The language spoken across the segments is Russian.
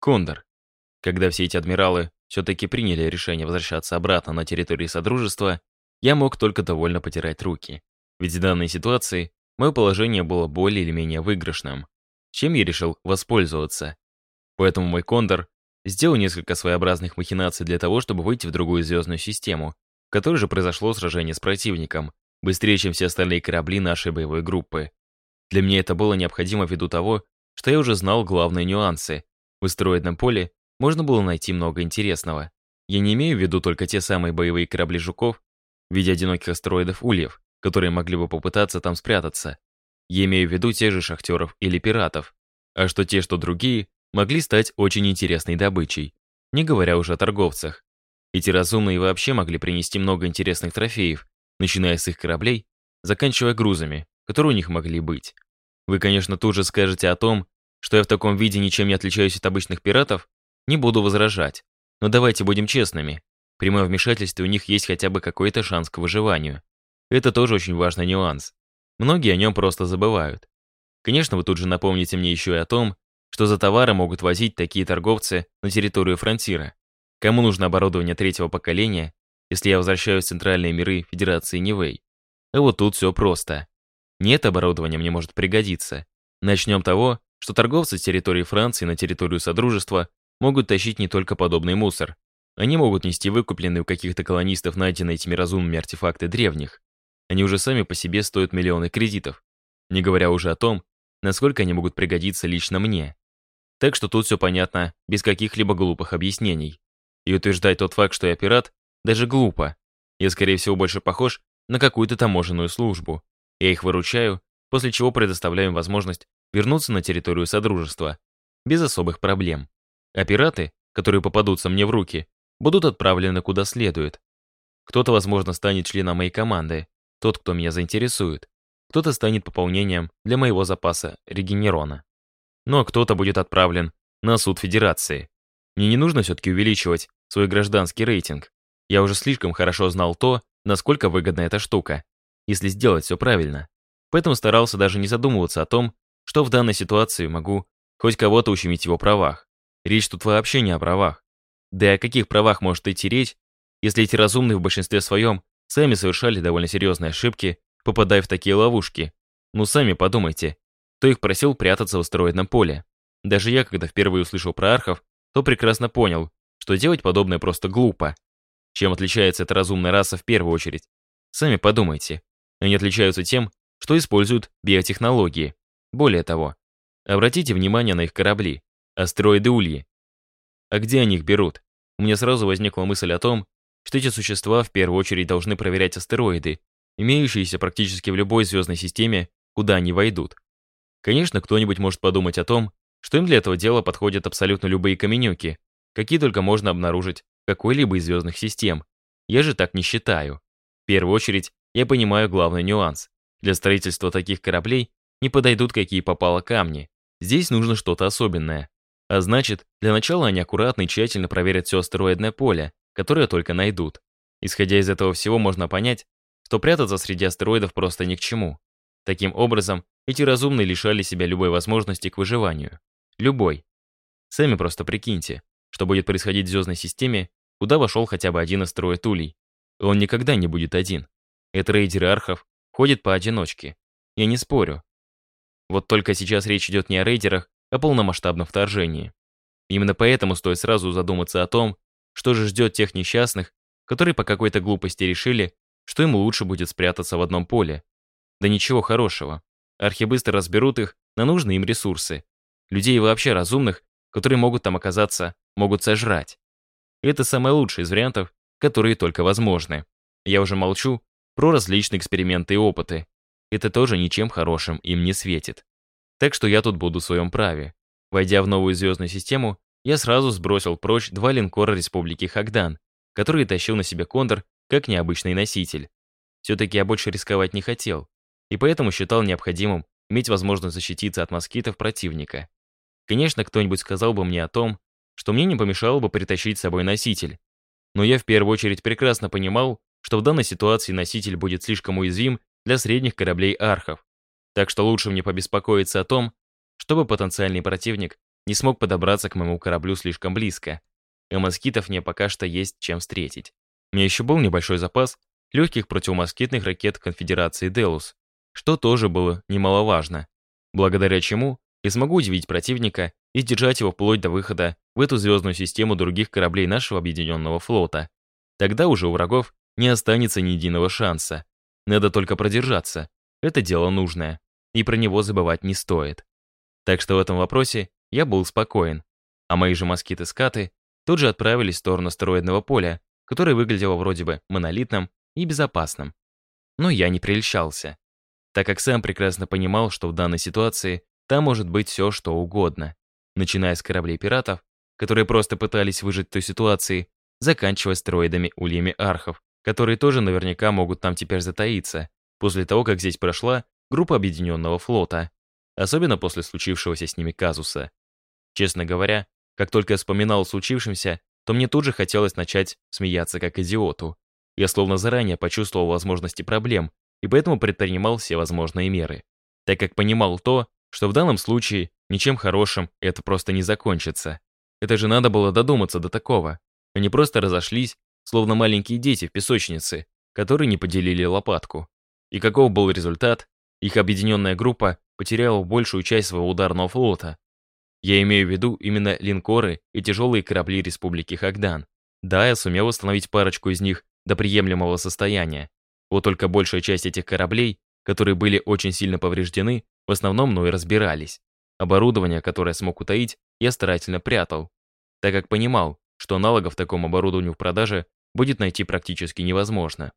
Кондор. Когда все эти адмиралы все-таки приняли решение возвращаться обратно на территорию Содружества, я мог только довольно потирать руки. Ведь в данной ситуации мое положение было более или менее выигрышным, чем я решил воспользоваться. Поэтому мой Кондор сделал несколько своеобразных махинаций для того, чтобы выйти в другую звездную систему, в которой же произошло сражение с противником, быстрее, чем все остальные корабли нашей боевой группы. Для меня это было необходимо ввиду того, что я уже знал главные нюансы. В астероидном поле можно было найти много интересного. Я не имею в виду только те самые боевые корабли «Жуков» в виде одиноких астероидов «Ульев», которые могли бы попытаться там спрятаться. Я имею в виду тех же шахтеров или пиратов. А что те, что другие, могли стать очень интересной добычей, не говоря уже о торговцах. Эти разумные вообще могли принести много интересных трофеев, начиная с их кораблей, заканчивая грузами, которые у них могли быть. Вы, конечно, тут же скажете о том, что я в таком виде ничем не отличаюсь от обычных пиратов, не буду возражать. Но давайте будем честными. При моем вмешательстве у них есть хотя бы какой-то шанс к выживанию. Это тоже очень важный нюанс. Многие о нем просто забывают. Конечно, вы тут же напомните мне еще и о том, что за товары могут возить такие торговцы на территорию фронтира. Кому нужно оборудование третьего поколения, если я возвращаюсь в центральные миры Федерации Нивэй? А вот тут все просто. Нет оборудования мне может пригодиться. Начнем того, что торговцы с территории Франции на территорию Содружества могут тащить не только подобный мусор. Они могут нести выкупленные у каких-то колонистов найденные этими разумными артефакты древних. Они уже сами по себе стоят миллионы кредитов. Не говоря уже о том, насколько они могут пригодиться лично мне. Так что тут все понятно, без каких-либо глупых объяснений. И утверждать тот факт, что я пират, даже глупо. Я, скорее всего, больше похож на какую-то таможенную службу. Я их выручаю, после чего предоставляю им возможность вернуться на территорию Содружества. Без особых проблем. А пираты, которые попадутся мне в руки, будут отправлены куда следует. Кто-то, возможно, станет членом моей команды, тот, кто меня заинтересует. Кто-то станет пополнением для моего запаса регенерона. Ну а кто-то будет отправлен на суд Федерации. Мне не нужно все-таки увеличивать свой гражданский рейтинг. Я уже слишком хорошо знал то, насколько выгодна эта штука, если сделать все правильно. Поэтому старался даже не задумываться о том, что в данной ситуации могу хоть кого-то ущемить его правах. Речь тут вообще не о правах. Да и о каких правах может идти речь, если эти разумные в большинстве своем сами совершали довольно серьезные ошибки, попадая в такие ловушки. Ну сами подумайте, кто их просил прятаться в астероидном поле. Даже я, когда впервые услышал про архов, то прекрасно понял, что делать подобное просто глупо. Чем отличается эта разумная раса в первую очередь? Сами подумайте. Они отличаются тем, что используют биотехнологии. Более того, обратите внимание на их корабли. Астероиды Ульи. А где они их берут? У меня сразу возникла мысль о том, что эти существа в первую очередь должны проверять астероиды, имеющиеся практически в любой звездной системе, куда они войдут. Конечно, кто-нибудь может подумать о том, что им для этого дела подходят абсолютно любые каменюки, какие только можно обнаружить в какой-либо из звездных систем. Я же так не считаю. В первую очередь, я понимаю главный нюанс. Для строительства таких кораблей не подойдут какие попало камни. Здесь нужно что-то особенное. А значит, для начала они аккуратно и тщательно проверят все астероидное поле, которое только найдут. Исходя из этого всего, можно понять, что прятаться среди астероидов просто ни к чему. Таким образом, эти разумные лишали себя любой возможности к выживанию. Любой. Сами просто прикиньте, что будет происходить в звездной системе, куда вошел хотя бы один астероид Улей. Он никогда не будет один. Это рейдеры архов ходят поодиночке. Я не спорю. Вот только сейчас речь идет не о рейдерах, о полномасштабном вторжении. Именно поэтому стоит сразу задуматься о том, что же ждет тех несчастных, которые по какой-то глупости решили, что им лучше будет спрятаться в одном поле. Да ничего хорошего. Архи быстро разберут их на нужные им ресурсы. Людей вообще разумных, которые могут там оказаться, могут сожрать. это самый лучший из вариантов, которые только возможны. Я уже молчу про различные эксперименты и опыты. Это тоже ничем хорошим им не светит. Так что я тут буду в своем праве. Войдя в новую звездную систему, я сразу сбросил прочь два линкора Республики Хагдан, которые тащил на себе Кондор как необычный носитель. Все-таки я больше рисковать не хотел, и поэтому считал необходимым иметь возможность защититься от москитов противника. Конечно, кто-нибудь сказал бы мне о том, что мне не помешало бы притащить с собой носитель. Но я в первую очередь прекрасно понимал, что в данной ситуации носитель будет слишком уязвим для средних кораблей архов. Так что лучше мне побеспокоиться о том, чтобы потенциальный противник не смог подобраться к моему кораблю слишком близко. И москитов мне пока что есть чем встретить. У меня еще был небольшой запас легких противомоскитных ракет конфедерации «Делус», что тоже было немаловажно, благодаря чему я смогу удивить противника и сдержать его вплоть до выхода в эту звездную систему других кораблей нашего объединенного флота. Тогда уже у врагов не останется ни единого шанса. Надо только продержаться. Это дело нужное. И про него забывать не стоит. Так что в этом вопросе я был спокоен. А мои же москиты-скаты тут же отправились в сторону астероидного поля, которое выглядело вроде бы монолитным и безопасным. Но я не прельщался, так как сам прекрасно понимал, что в данной ситуации там может быть все, что угодно, начиная с кораблей пиратов, которые просто пытались выжить в той ситуации, заканчивая стероидами ульями архов, которые тоже наверняка могут там теперь затаиться, после того, как здесь прошла группа объединенного флота, особенно после случившегося с ними казуса. Честно говоря, как только я вспоминал о случившемся, то мне тут же хотелось начать смеяться как идиоту. Я словно заранее почувствовал возможности проблем, и поэтому предпринимал все возможные меры, так как понимал то, что в данном случае ничем хорошим это просто не закончится. Это же надо было додуматься до такого. Они просто разошлись, словно маленькие дети в песочнице, которые не поделили лопатку. И каков был результат? Их объединенная группа потеряла большую часть своего ударного флота. Я имею в виду именно линкоры и тяжелые корабли Республики Хагдан. Да, я сумел восстановить парочку из них до приемлемого состояния. Вот только большая часть этих кораблей, которые были очень сильно повреждены, в основном мной разбирались. Оборудование, которое смог утаить, я старательно прятал, так как понимал, что аналогов такому оборудованию в продаже будет найти практически невозможно.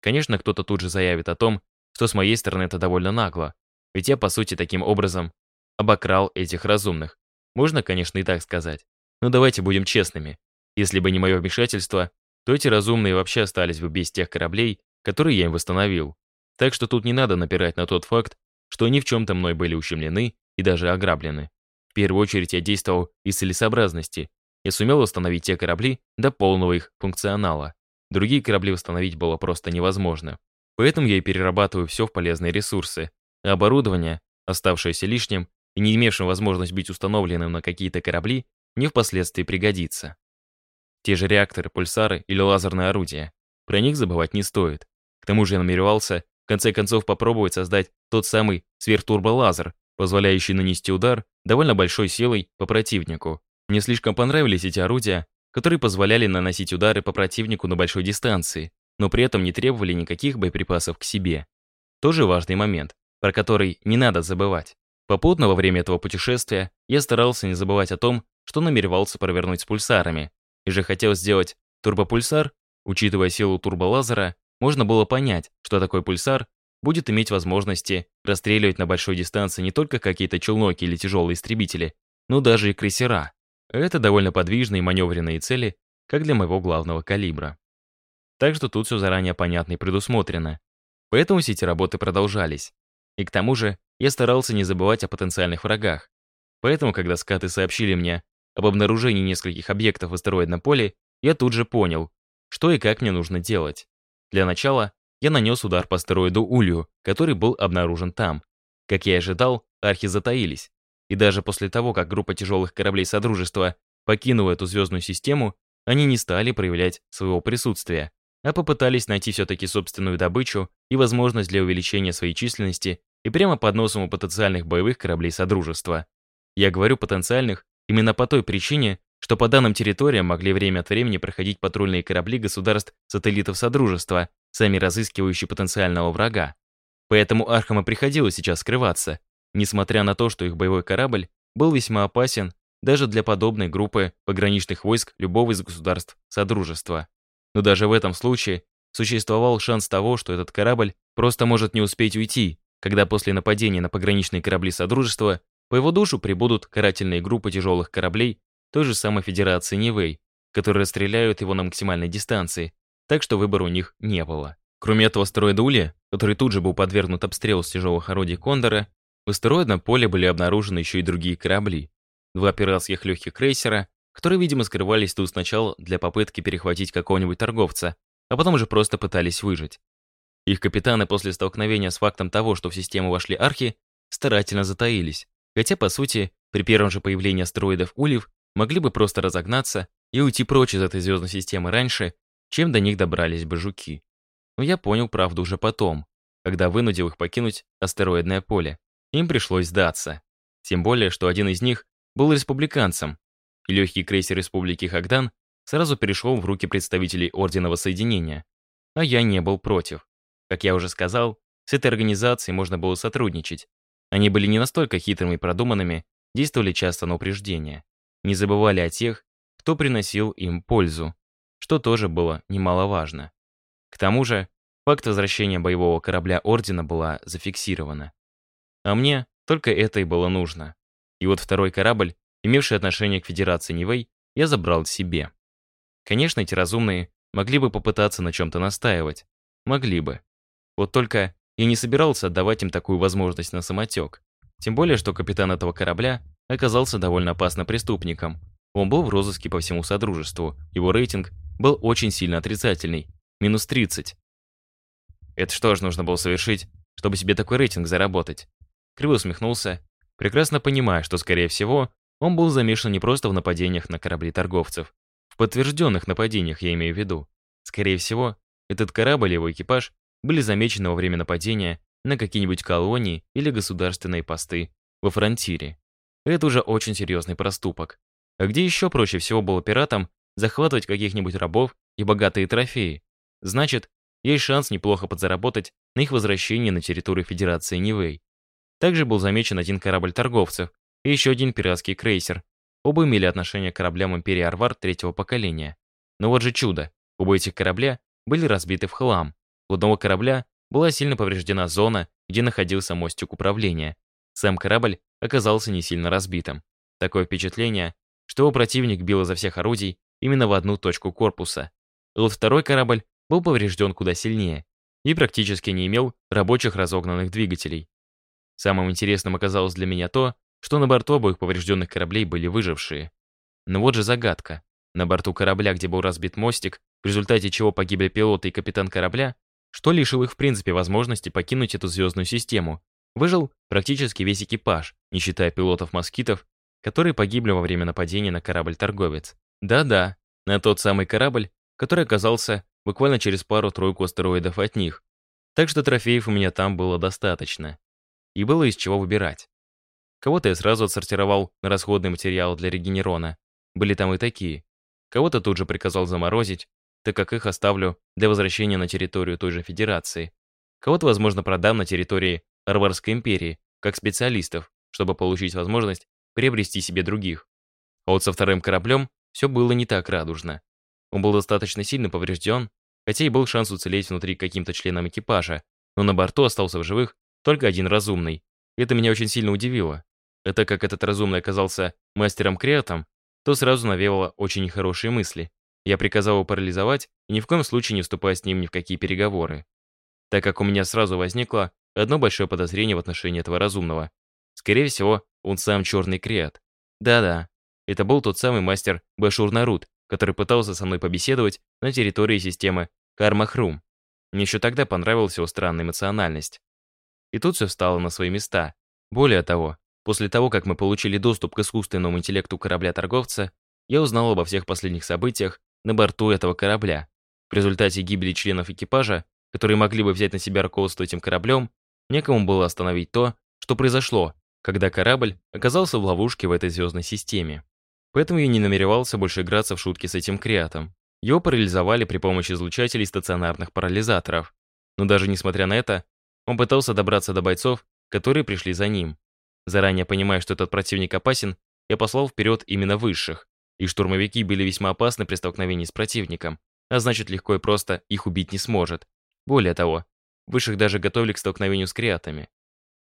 Конечно, кто-то тут же заявит о том, что с моей стороны это довольно нагло, ведь я, по сути, таким образом обокрал этих разумных. Можно, конечно, и так сказать. Но давайте будем честными. Если бы не мое вмешательство, то эти разумные вообще остались бы без тех кораблей, которые я им восстановил. Так что тут не надо напирать на тот факт, что они в чем-то мной были ущемлены и даже ограблены. В первую очередь я действовал из целесообразности. Я сумел восстановить те корабли до полного их функционала. Другие корабли восстановить было просто невозможно. Поэтому я и перерабатываю все в полезные ресурсы. А оборудование, оставшееся лишним и не имевшим возможность быть установленным на какие-то корабли, не впоследствии пригодится. Те же реакторы, пульсары или лазерное орудие. Про них забывать не стоит. К тому же я намеревался в конце концов попробовать создать тот самый сверхтурболазер, позволяющий нанести удар довольно большой силой по противнику. Мне слишком понравились эти орудия, которые позволяли наносить удары по противнику на большой дистанции, но при этом не требовали никаких боеприпасов к себе. Тоже важный момент, про который не надо забывать. Попутно во время этого путешествия я старался не забывать о том, что намеревался провернуть с пульсарами, и же хотел сделать турбопульсар, учитывая силу турболазера, можно было понять, что такой пульсар будет иметь возможности расстреливать на большой дистанции не только какие-то челноки или тяжелые истребители, но даже и крейсера. Это довольно подвижные маневренные цели, как для моего главного калибра. Так что тут все заранее понятно и предусмотрено. Поэтому все эти работы продолжались. И к тому же я старался не забывать о потенциальных врагах. Поэтому, когда скаты сообщили мне об обнаружении нескольких объектов в астероидном поле, я тут же понял, что и как мне нужно делать. Для начала я нанес удар по астероиду Улью, который был обнаружен там. Как я и ожидал, архи затаились, и даже после того, как группа тяжелых кораблей Содружества покинула эту звездную систему, они не стали проявлять своего присутствия, а попытались найти все-таки собственную добычу и возможность для увеличения своей численности и прямо под носом у потенциальных боевых кораблей Содружества. Я говорю потенциальных именно по той причине, что по данным территориям могли время от времени проходить патрульные корабли государств-сателлитов Содружества, сами разыскивающие потенциального врага. Поэтому Архам и приходилось сейчас скрываться, несмотря на то, что их боевой корабль был весьма опасен даже для подобной группы пограничных войск любого из государств Содружества. Но даже в этом случае существовал шанс того, что этот корабль просто может не успеть уйти, когда после нападения на пограничные корабли Содружества по его душу прибудут карательные группы тяжелых кораблей той же самой Федерации Нивэй, которые расстреляют его на максимальной дистанции, так что выбора у них не было. Кроме этого астероида Ули, который тут же был подвергнут обстрелу с тяжелых орудий Кондора, в астероидном поле были обнаружены еще и другие корабли. Два пиратских легких крейсера, которые, видимо, скрывались тут сначала для попытки перехватить какого-нибудь торговца, а потом уже просто пытались выжить. Их капитаны после столкновения с фактом того, что в систему вошли архи, старательно затаились, хотя, по сути, При первом же появлении астероидов Ульев могли бы просто разогнаться и уйти прочь из этой звездной системы раньше, чем до них добрались бы жуки. Но я понял правду уже потом, когда вынудил их покинуть астероидное поле. Им пришлось сдаться. Тем более, что один из них был республиканцем, и легкий крейсер Республики Хагдан сразу перешел в руки представителей Ордена Воссоединения. А я не был против. Как я уже сказал, с этой организацией можно было сотрудничать. Они были не настолько хитрыми и продуманными, действовали часто на упреждение. Не забывали о тех, кто приносил им пользу, что тоже было немаловажно. К тому же, факт возвращения боевого корабля Ордена была зафиксирована. А мне только это и было нужно. И вот второй корабль, имевший отношение к Федерации Нивэй, я забрал себе. Конечно, эти разумные могли бы попытаться на чем-то настаивать. Могли бы. Вот только я не собирался отдавать им такую возможность на самотек. Тем более, что капитан этого корабля оказался довольно опасным преступником. Он был в розыске по всему Содружеству. Его рейтинг был очень сильно отрицательный. Минус 30. Это что же нужно было совершить, чтобы себе такой рейтинг заработать? Криво усмехнулся, прекрасно понимая, что, скорее всего, он был замешан не просто в нападениях на корабли торговцев. В подтвержденных нападениях я имею в виду. Скорее всего, этот корабль и его экипаж были замечены во время нападения на какие-нибудь колонии или государственные посты во фронтире. Это уже очень серьезный проступок. А где еще проще всего было пиратам захватывать каких-нибудь рабов и богатые трофеи? Значит, есть шанс неплохо подзаработать на их возвращении на территорию Федерации Нивэй. Также был замечен один корабль торговцев и еще один пиратский крейсер. Оба имели отношение к кораблям Империи Арвар третьего поколения. Но вот же чудо, оба этих корабля были разбиты в хлам. У одного корабля была сильно повреждена зона, где находился мостик управления. Сам корабль оказался не сильно разбитым. Такое впечатление, что его противник бил изо всех орудий именно в одну точку корпуса. Вот второй корабль был поврежден куда сильнее и практически не имел рабочих разогнанных двигателей. Самым интересным оказалось для меня то, что на борту обоих поврежденных кораблей были выжившие. Но вот же загадка. На борту корабля, где был разбит мостик, в результате чего погибли пилоты и капитан корабля, что лишил их в принципе возможности покинуть эту звездную систему. Выжил практически весь экипаж, не считая пилотов-москитов, которые погибли во время нападения на корабль-торговец. Да-да, на тот самый корабль, который оказался буквально через пару-тройку астероидов от них. Так что трофеев у меня там было достаточно и было из чего выбирать. Кого-то я сразу отсортировал на расходный материал для регенерона. Были там и такие. Кого-то тут же приказал заморозить, так как их оставлю для возвращения на территорию той же Федерации. Кого-то, возможно, продам на территории Арварской империи, как специалистов, чтобы получить возможность приобрести себе других. А вот со вторым кораблем все было не так радужно. Он был достаточно сильно поврежден, хотя и был шанс уцелеть внутри каким-то членом экипажа, но на борту остался в живых только один разумный. Это меня очень сильно удивило. Это как этот разумный оказался мастером-креатом, то сразу навевало очень нехорошие мысли. Я приказал его парализовать и ни в коем случае не вступая с ним ни в какие переговоры. Так как у меня сразу возникло одно большое подозрение в отношении этого разумного. Скорее всего, он сам черный креат. Да-да, это был тот самый мастер Башур Нарут, который пытался со мной побеседовать на территории системы Кармахрум. Мне еще тогда понравилась его странная эмоциональность. И тут все встало на свои места. Более того, после того, как мы получили доступ к искусственному интеллекту корабля-торговца, я узнал обо всех последних событиях на борту этого корабля. В результате гибели членов экипажа, которые могли бы взять на себя руководство этим кораблем, некому было остановить то, что произошло, когда корабль оказался в ловушке в этой звездной системе. Поэтому я не намеревался больше играться в шутки с этим креатом. Его парализовали при помощи излучателей стационарных парализаторов. Но даже несмотря на это, он пытался добраться до бойцов, которые пришли за ним. Заранее понимая, что этот противник опасен, я послал вперед именно высших, и штурмовики были весьма опасны при столкновении с противником, а значит легко и просто их убить не сможет. Более того, высших даже готовили к столкновению с креатами.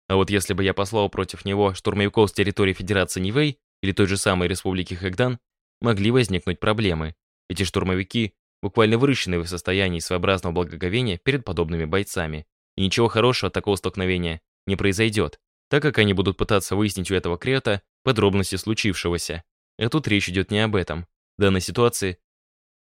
А вот если бы я послал против него штурмовиков с территории Федерации Нивэй или той же самой Республики Хэгдан, могли возникнуть проблемы. Эти штурмовики буквально выращены в состоянии своеобразного благоговения перед подобными бойцами. И ничего хорошего от такого столкновения не произойдет, так как они будут пытаться выяснить у этого крета подробности случившегося. А тут речь идет не об этом. В данной ситуации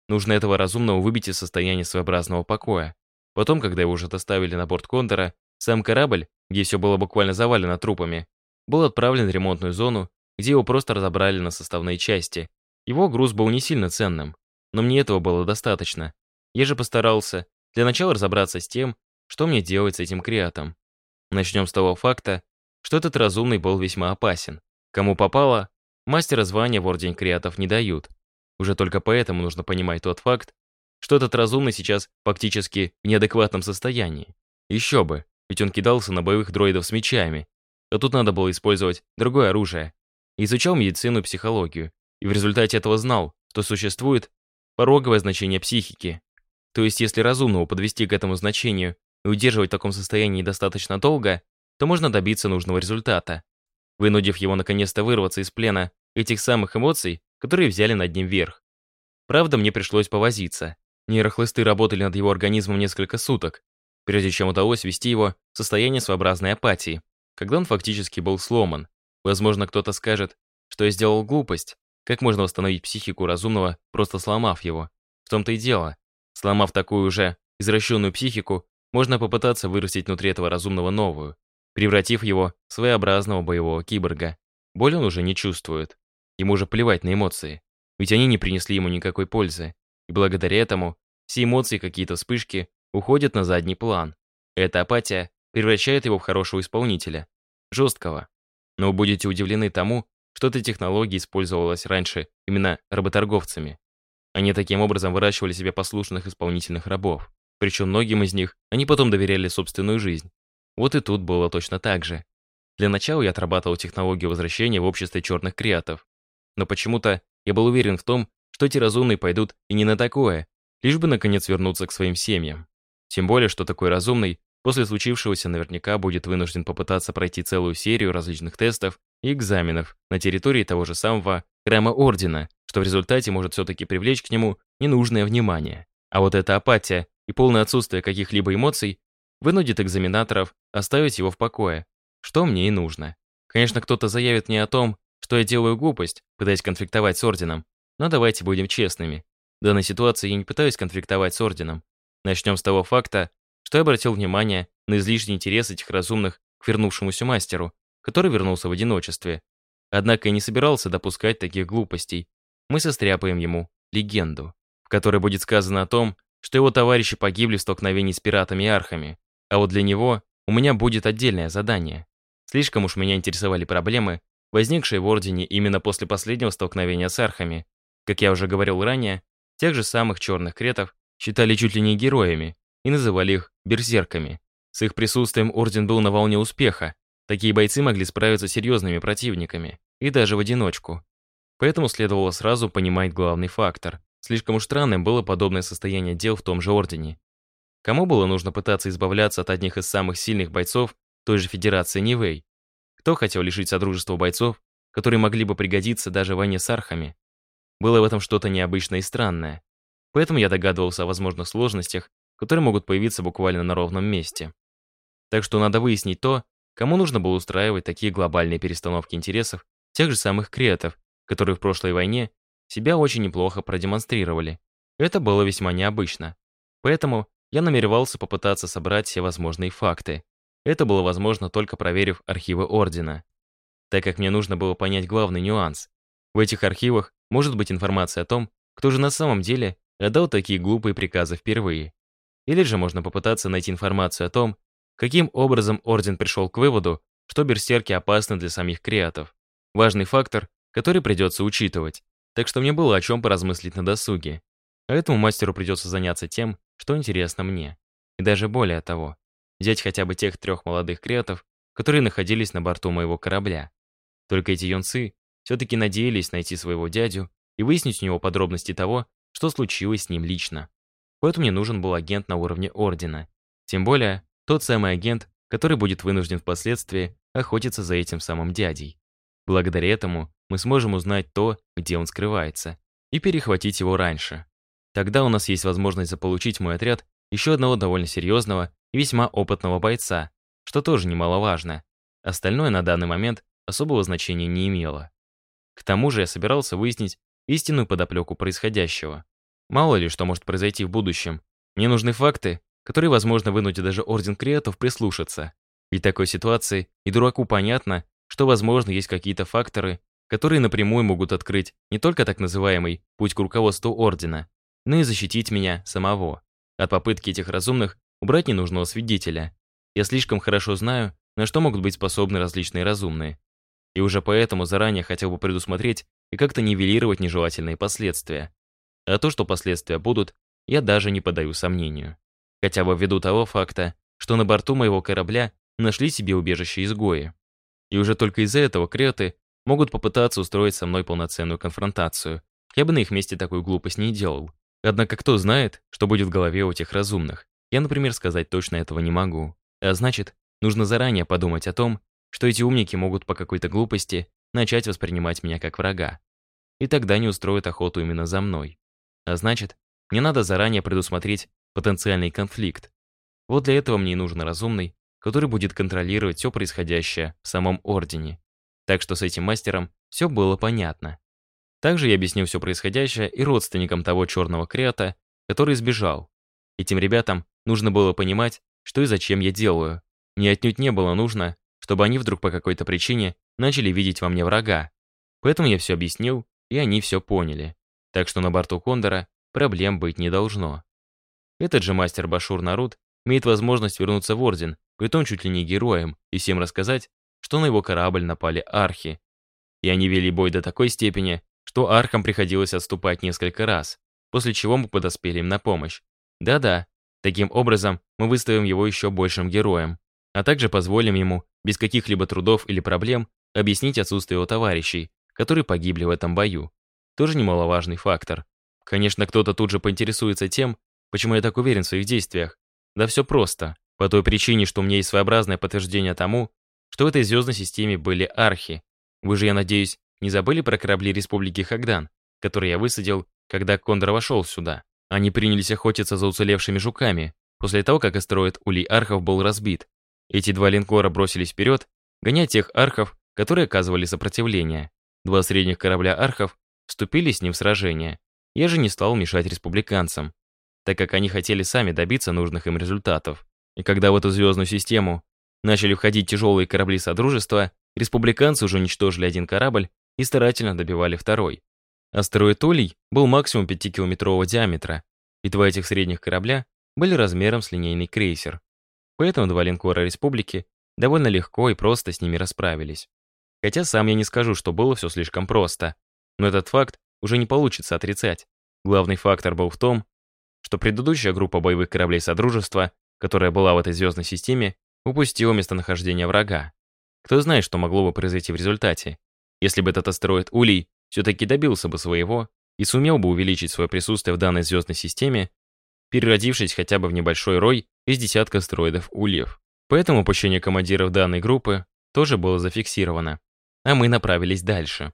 нужно этого разумного выбить из состояния своеобразного покоя. Потом, когда его уже доставили на борт Кондора, сам корабль, где все было буквально завалено трупами, был отправлен в ремонтную зону где его просто разобрали на составные части. Его груз был не сильно ценным, но мне этого было достаточно. Я же постарался для начала разобраться с тем, что мне делать с этим креатом. Начнем с того факта, что этот разумный был весьма опасен. Кому попало, мастера звания в Орден Креатов не дают. Уже только поэтому нужно понимать тот факт, что этот разумный сейчас фактически в неадекватном состоянии. Еще бы, ведь он кидался на боевых дроидов с мечами. А тут надо было использовать другое оружие. Изучал медицину и психологию, и в результате этого знал, что существует пороговое значение психики. То есть, если разумного подвести к этому значению и удерживать в таком состоянии достаточно долго, то можно добиться нужного результата, вынудив его наконец-то вырваться из плена этих самых эмоций, которые взяли над ним верх. Правда, мне пришлось повозиться. Нейрохлысты работали над его организмом несколько суток, прежде чем удалось ввести его в состояние своеобразной апатии, когда он фактически был сломан. Возможно, кто-то скажет, что я сделал глупость. Как можно восстановить психику разумного, просто сломав его? В том-то и дело. Сломав такую уже извращенную психику, можно попытаться вырастить внутри этого разумного новую, превратив его в своеобразного боевого киборга. Боль он уже не чувствует. Ему уже плевать на эмоции, ведь они не принесли ему никакой пользы. И благодаря этому все эмоции, какие-то вспышки, уходят на задний план. Эта апатия превращает его в хорошего исполнителя, жесткого. Но вы будете удивлены тому, что эта технология использовалась раньше именно работорговцами. Они таким образом выращивали себе послушных исполнительных рабов. Причем многим из них они потом доверяли собственную жизнь. Вот и тут было точно так же. Для начала я отрабатывал технологию возвращения в обществе черных креатов. Но почему-то я был уверен в том, что эти разумные пойдут и не на такое, лишь бы наконец вернуться к своим семьям. Тем более, что такой разумный после случившегося наверняка будет вынужден попытаться пройти целую серию различных тестов и экзаменов на территории того же самого храма Ордена, что в результате может все-таки привлечь к нему ненужное внимание. А вот эта апатия и полное отсутствие каких-либо эмоций вынудит экзаменаторов оставить его в покое, что мне и нужно. Конечно, кто-то заявит мне о том, что я делаю глупость, пытаясь конфликтовать с Орденом, но давайте будем честными. В данной ситуации я не пытаюсь конфликтовать с Орденом. Начнем с того факта, что я обратил внимание на излишний интерес этих разумных к вернувшемуся мастеру, который вернулся в одиночестве. Однако я не собирался допускать таких глупостей. Мы состряпаем ему легенду, в которой будет сказано о том, что его товарищи погибли в столкновении с пиратами и архами, а вот для него у меня будет отдельное задание. Слишком уж меня интересовали проблемы, возникшие в Ордене именно после последнего столкновения с архами. Как я уже говорил ранее, тех же самых черных кретов считали чуть ли не героями и называли их берсерками. С их присутствием Орден был на волне успеха. Такие бойцы могли справиться с серьезными противниками, и даже в одиночку. Поэтому следовало сразу понимать главный фактор. Слишком уж странным было подобное состояние дел в том же Ордене. Кому было нужно пытаться избавляться от одних из самых сильных бойцов той же Федерации Нивэй? Кто хотел лишить Содружества бойцов, которые могли бы пригодиться даже в войне с архами? Было в этом что-то необычное и странное. Поэтому я догадывался о возможных сложностях, которые могут появиться буквально на ровном месте. Так что надо выяснить то, кому нужно было устраивать такие глобальные перестановки интересов тех же самых креатов, которые в прошлой войне себя очень неплохо продемонстрировали. Это было весьма необычно. Поэтому я намеревался попытаться собрать все возможные факты. Это было возможно только проверив архивы Ордена. Так как мне нужно было понять главный нюанс. В этих архивах может быть информация о том, кто же на самом деле отдал такие глупые приказы впервые. Или же можно попытаться найти информацию о том, каким образом Орден пришел к выводу, что берсерки опасны для самих креатов. Важный фактор, который придется учитывать так что мне было о чем поразмыслить на досуге. А этому мастеру придется заняться тем, что интересно мне. И даже более того, взять хотя бы тех трех молодых креатов, которые находились на борту моего корабля. Только эти юнцы все-таки надеялись найти своего дядю и выяснить у него подробности того, что случилось с ним лично. Поэтому мне нужен был агент на уровне Ордена. Тем более, тот самый агент, который будет вынужден впоследствии охотиться за этим самым дядей. Благодаря этому мы сможем узнать то, где он скрывается, и перехватить его раньше. Тогда у нас есть возможность заполучить мой отряд еще одного довольно серьезного и весьма опытного бойца, что тоже немаловажно. Остальное на данный момент особого значения не имело. К тому же я собирался выяснить истинную подоплеку происходящего. Мало ли что может произойти в будущем. Мне нужны факты, которые, возможно, вынудят даже Орден Креатов прислушаться. Ведь такой ситуации и дураку понятно, что, возможно, есть какие-то факторы, которые напрямую могут открыть не только так называемый путь к руководству Ордена, но и защитить меня самого от попытки этих разумных убрать ненужного свидетеля. Я слишком хорошо знаю, на что могут быть способны различные разумные. И уже поэтому заранее хотел бы предусмотреть и как-то нивелировать нежелательные последствия. А то, что последствия будут, я даже не подаю сомнению. Хотя бы ввиду того факта, что на борту моего корабля нашли себе убежище изгои. И уже только из-за этого креты могут попытаться устроить со мной полноценную конфронтацию. Я бы на их месте такую глупость не делал. Однако кто знает, что будет в голове у тех разумных. Я, например, сказать точно этого не могу. А значит, нужно заранее подумать о том, что эти умники могут по какой-то глупости начать воспринимать меня как врага. И тогда не устроят охоту именно за мной. А значит, мне надо заранее предусмотреть потенциальный конфликт. Вот для этого мне и нужен разумный, который будет контролировать все происходящее в самом Ордене. Так что с этим мастером все было понятно. Также я объяснил все происходящее и родственникам того черного креата, который сбежал. Этим ребятам нужно было понимать, что и зачем я делаю. Мне отнюдь не было нужно, чтобы они вдруг по какой-то причине начали видеть во мне врага. Поэтому я все объяснил, и они все поняли. Так что на борту Кондора проблем быть не должно. Этот же мастер Башур Нарут имеет возможность вернуться в Орден, притом чуть ли не героем, и всем рассказать, что на его корабль напали архи. И они вели бой до такой степени, что архам приходилось отступать несколько раз, после чего мы подоспели им на помощь. Да-да, таким образом мы выставим его еще большим героем, а также позволим ему, без каких-либо трудов или проблем, объяснить отсутствие его товарищей, которые погибли в этом бою. Тоже немаловажный фактор. Конечно, кто-то тут же поинтересуется тем, почему я так уверен в своих действиях. Да все просто. По той причине, что у меня есть своеобразное подтверждение тому, что в этой звездной системе были архи. Вы же, я надеюсь, не забыли про корабли Республики Хагдан, которые я высадил, когда Кондор вошел сюда. Они принялись охотиться за уцелевшими жуками, после того, как астероид Улей Архов был разбит. Эти два линкора бросились вперед, гоня тех архов, которые оказывали сопротивление. Два средних корабля архов вступили с ним в сражение. Я же не стал мешать республиканцам, так как они хотели сами добиться нужных им результатов. И когда в эту звездную систему начали входить тяжелые корабли Содружества, республиканцы уже уничтожили один корабль и старательно добивали второй. Астероид Улей был максимум 5-километрового диаметра, и два этих средних корабля были размером с линейный крейсер. Поэтому два линкора Республики довольно легко и просто с ними расправились. Хотя сам я не скажу, что было все слишком просто. Но этот факт уже не получится отрицать. Главный фактор был в том, что предыдущая группа боевых кораблей Содружества, которая была в этой звездной системе, упустила местонахождение врага. Кто знает, что могло бы произойти в результате, если бы этот астероид Улей все-таки добился бы своего и сумел бы увеличить свое присутствие в данной звездной системе, переродившись хотя бы в небольшой рой из десятка астероидов Ульев. Поэтому упущение командиров данной группы тоже было зафиксировано. А мы направились дальше.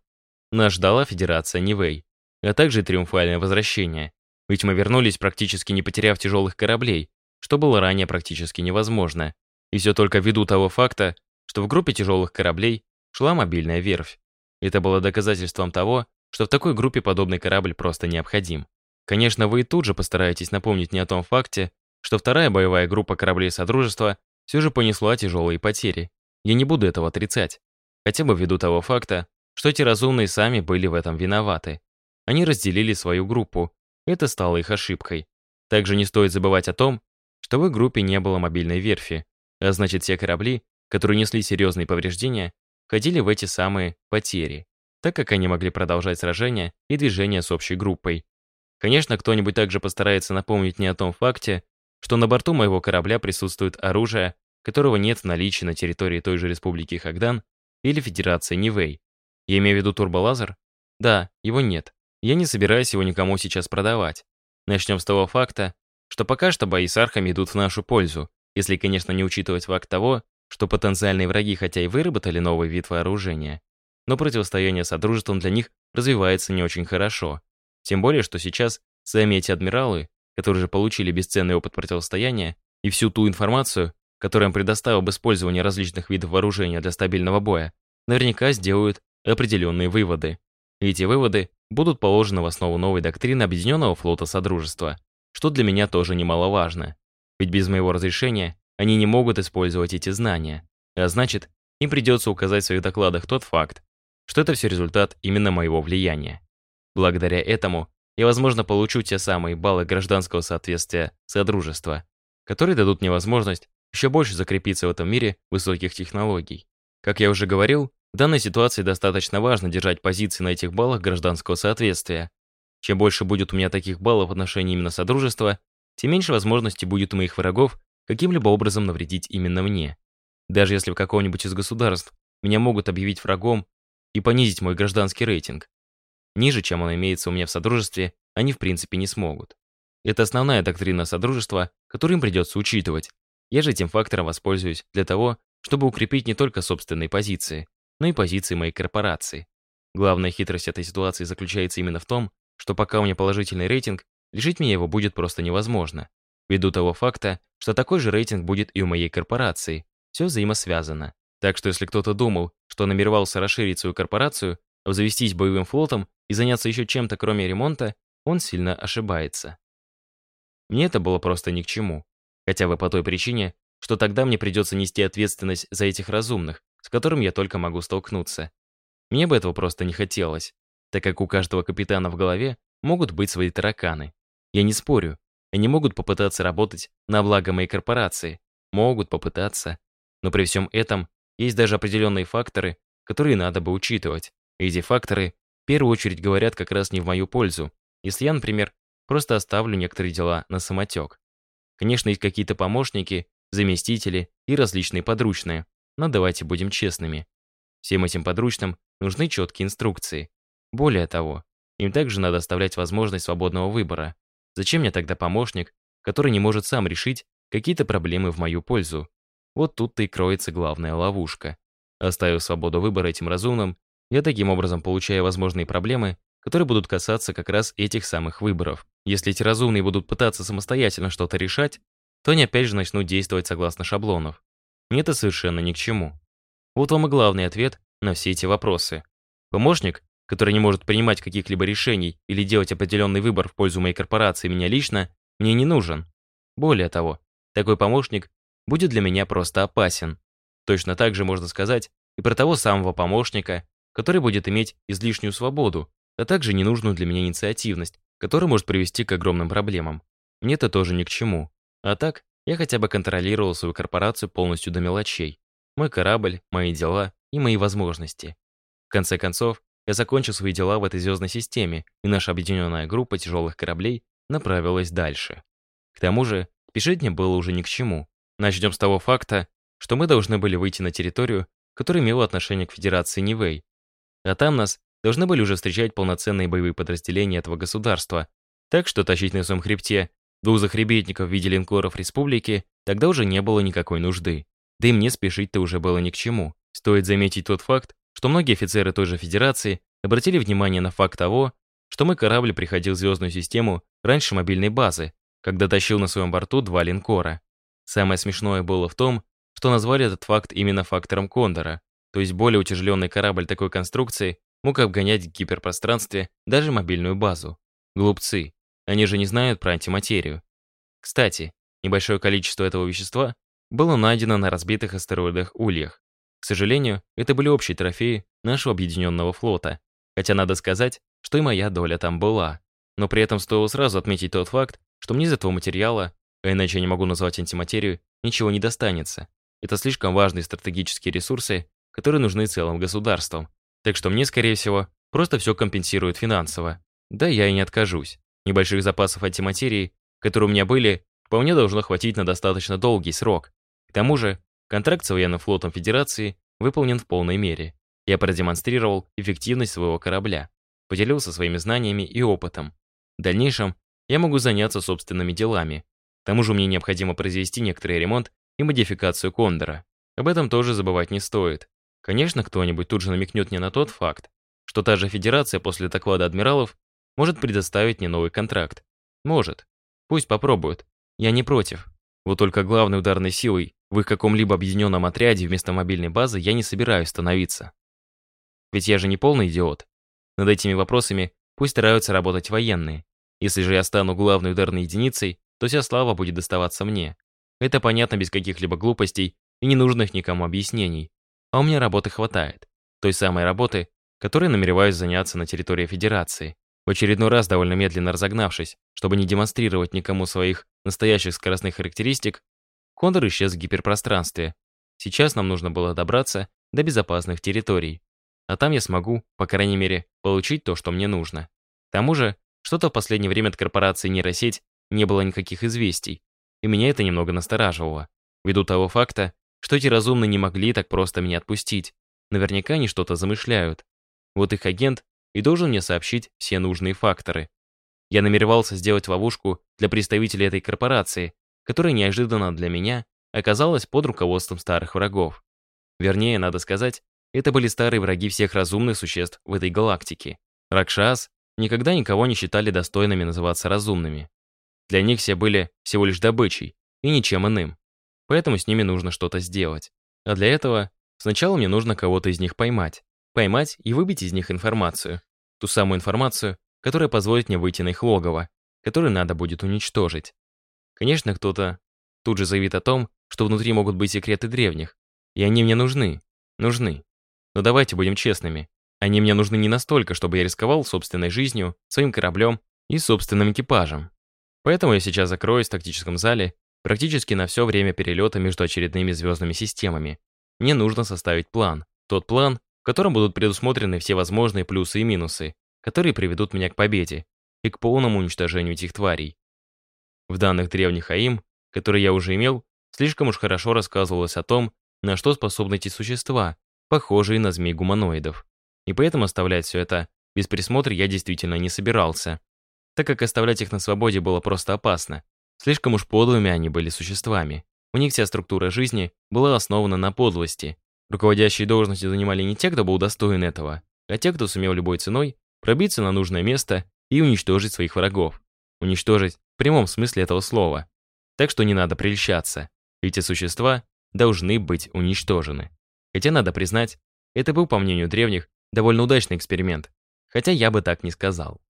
Нас ждала Федерация Нивэй, а также триумфальное возвращение. Ведь мы вернулись, практически не потеряв тяжелых кораблей, что было ранее практически невозможно. И все только ввиду того факта, что в группе тяжелых кораблей шла мобильная верфь. Это было доказательством того, что в такой группе подобный корабль просто необходим. Конечно, вы и тут же постараетесь напомнить не о том факте, что вторая боевая группа кораблей Содружества все же понесла тяжелые потери. Я не буду этого отрицать. Хотя бы ввиду того факта, что эти разумные сами были в этом виноваты. Они разделили свою группу. Это стало их ошибкой. Также не стоит забывать о том, что в их группе не было мобильной верфи, а значит все корабли, которые несли серьезные повреждения, входили в эти самые потери, так как они могли продолжать сражения и движения с общей группой. Конечно, кто-нибудь также постарается напомнить мне о том факте, что на борту моего корабля присутствует оружие, которого нет в наличии на территории той же Республики Хагдан или Федерации Нивэй. Я имею в виду турболазер? Да, его нет. Я не собираюсь его никому сейчас продавать. Начнем с того факта, что пока что бои с архами идут в нашу пользу, если, конечно, не учитывать факт того, что потенциальные враги хотя и выработали новый вид вооружения, но противостояние Содружеством для них развивается не очень хорошо. Тем более, что сейчас сами эти адмиралы, которые же получили бесценный опыт противостояния и всю ту информацию, которую им предоставил об использовании различных видов вооружения для стабильного боя, наверняка сделают определенные выводы. И эти выводы будут положены в основу новой доктрины Объединенного флота Содружества, что для меня тоже немаловажно. Ведь без моего разрешения они не могут использовать эти знания. А значит, им придется указать в своих докладах тот факт, что это все результат именно моего влияния. Благодаря этому я, возможно, получу те самые баллы гражданского соответствия Содружества, которые дадут мне возможность еще больше закрепиться в этом мире высоких технологий. Как я уже говорил, в данной ситуации достаточно важно держать позиции на этих баллах гражданского соответствия. Чем больше будет у меня таких баллов в отношении именно Содружества, тем меньше возможности будет у моих врагов каким-либо образом навредить именно мне. Даже если в каком-нибудь из государств меня могут объявить врагом и понизить мой гражданский рейтинг. Ниже, чем он имеется у меня в Содружестве, они в принципе не смогут. Это основная доктрина Содружества, которую им придется учитывать. Я же этим фактором воспользуюсь для того, чтобы укрепить не только собственные позиции, но и позиции моей корпорации. Главная хитрость этой ситуации заключается именно в том, что пока у меня положительный рейтинг, лишить меня его будет просто невозможно. Ввиду того факта, что такой же рейтинг будет и у моей корпорации. Все взаимосвязано. Так что если кто-то думал, что намеревался расширить свою корпорацию, обзавестись боевым флотом и заняться еще чем-то кроме ремонта, он сильно ошибается. Мне это было просто ни к чему. Хотя бы по той причине, что тогда мне придется нести ответственность за этих разумных, с которым я только могу столкнуться. Мне бы этого просто не хотелось, так как у каждого капитана в голове могут быть свои тараканы. Я не спорю, они могут попытаться работать на благо моей корпорации, могут попытаться. Но при всем этом есть даже определенные факторы, которые надо бы учитывать. И эти факторы в первую очередь говорят как раз не в мою пользу. Если я, например, просто оставлю некоторые дела на самотек. Конечно, есть какие-то помощники, заместители и различные подручные, но давайте будем честными. Всем этим подручным нужны четкие инструкции. Более того, им также надо оставлять возможность свободного выбора. Зачем мне тогда помощник, который не может сам решить какие-то проблемы в мою пользу? Вот тут-то и кроется главная ловушка. Оставив свободу выбора этим разумным, я таким образом получаю возможные проблемы, которые будут касаться как раз этих самых выборов. Если эти разумные будут пытаться самостоятельно что-то решать, то они опять же начнут действовать согласно шаблонов. Мне это совершенно ни к чему. Вот вам и главный ответ на все эти вопросы. Помощник, который не может принимать каких-либо решений или делать определенный выбор в пользу моей корпорации меня лично, мне не нужен. Более того, такой помощник будет для меня просто опасен. Точно так же можно сказать и про того самого помощника, который будет иметь излишнюю свободу, а также ненужную для меня инициативность, которая может привести к огромным проблемам. Мне это тоже ни к чему. А так, я хотя бы контролировал свою корпорацию полностью до мелочей. Мой корабль, мои дела и мои возможности. В конце концов, я закончил свои дела в этой звездной системе, и наша объединенная группа тяжелых кораблей направилась дальше. К тому же, спешить мне было уже ни к чему. Начнем с того факта, что мы должны были выйти на территорию, которая имела отношение к Федерации Нивэй. А там нас должны были уже встречать полноценные боевые подразделения этого государства. Так что тащить на своем хребте двух захребетников в виде линкоров республики тогда уже не было никакой нужды. Да и мне спешить-то уже было ни к чему. Стоит заметить тот факт, что многие офицеры той же Федерации обратили внимание на факт того, что мой корабль приходил в звездную систему раньше мобильной базы, когда тащил на своем борту два линкора. Самое смешное было в том, что назвали этот факт именно фактором Кондора, то есть более утяжеленный корабль такой конструкции мог обгонять в гиперпространстве даже мобильную базу. Глупцы. Они же не знают про антиматерию. Кстати, небольшое количество этого вещества было найдено на разбитых астероидах Ульях. К сожалению, это были общие трофеи нашего объединенного флота, хотя надо сказать, что и моя доля там была. Но при этом стоило сразу отметить тот факт, что мне из этого материала, а иначе я не могу назвать антиматерию, ничего не достанется. Это слишком важные стратегические ресурсы, которые нужны целым государствам. Так что мне, скорее всего, просто все компенсируют финансово. Да, я и не откажусь. Небольших запасов антиматерии, которые у меня были, вполне должно хватить на достаточно долгий срок. К тому же, контракт с военным флотом Федерации выполнен в полной мере. Я продемонстрировал эффективность своего корабля, поделился своими знаниями и опытом. В дальнейшем я могу заняться собственными делами. К тому же мне необходимо произвести некоторый ремонт и модификацию Кондора. Об этом тоже забывать не стоит. Конечно, кто-нибудь тут же намекнет мне на тот факт, что та же Федерация после доклада адмиралов может предоставить мне новый контракт. Может. Пусть попробуют. Я не против. Вот только главной ударной силой в их каком-либо объединенном отряде вместо мобильной базы я не собираюсь становиться. Ведь я же не полный идиот. Над этими вопросами пусть стараются работать военные. Если же я стану главной ударной единицей, то вся слава будет доставаться мне. Это понятно без каких-либо глупостей и ненужных никому объяснений. А у меня работы хватает. Той самой работы, которой намереваюсь заняться на территории Федерации. В очередной раз, довольно медленно разогнавшись, чтобы не демонстрировать никому своих настоящих скоростных характеристик, Кондор исчез в гиперпространстве. Сейчас нам нужно было добраться до безопасных территорий. А там я смогу, по крайней мере, получить то, что мне нужно. К тому же, что-то в последнее время от корпорации нейросеть не было никаких известий, и меня это немного настораживало, ввиду того факта, что эти разумные не могли так просто меня отпустить. Наверняка они что-то замышляют. Вот их агент и должен мне сообщить все нужные факторы. Я намеревался сделать ловушку для представителей этой корпорации, которая неожиданно для меня оказалась под руководством старых врагов. Вернее, надо сказать, это были старые враги всех разумных существ в этой галактике. Ракшас никогда никого не считали достойными называться разумными. Для них все были всего лишь добычей и ничем иным. Поэтому с ними нужно что-то сделать. А для этого сначала мне нужно кого-то из них поймать. Поймать и выбить из них информацию. Ту самую информацию, которая позволит мне выйти на их логово, которую надо будет уничтожить. Конечно, кто-то тут же заявит о том, что внутри могут быть секреты древних, и они мне нужны. Нужны. Но давайте будем честными. Они мне нужны не настолько, чтобы я рисковал собственной жизнью, своим кораблем и собственным экипажем. Поэтому я сейчас закроюсь в тактическом зале практически на все время перелета между очередными звездными системами. Мне нужно составить план. Тот план, в котором будут предусмотрены все возможные плюсы и минусы, которые приведут меня к победе и к полному уничтожению этих тварей. В данных древних АИМ, которые я уже имел, слишком уж хорошо рассказывалось о том, на что способны эти существа, похожие на змей-гуманоидов. И поэтому оставлять все это без присмотра я действительно не собирался, так как оставлять их на свободе было просто опасно. Слишком уж подлыми они были существами. У них вся структура жизни была основана на подлости. Руководящие должности занимали не те, кто был достоин этого, а те, кто сумел любой ценой пробиться на нужное место и уничтожить своих врагов. Уничтожить прямом смысле этого слова. Так что не надо прельщаться. Эти существа должны быть уничтожены. Хотя, надо признать, это был, по мнению древних, довольно удачный эксперимент. Хотя я бы так не сказал.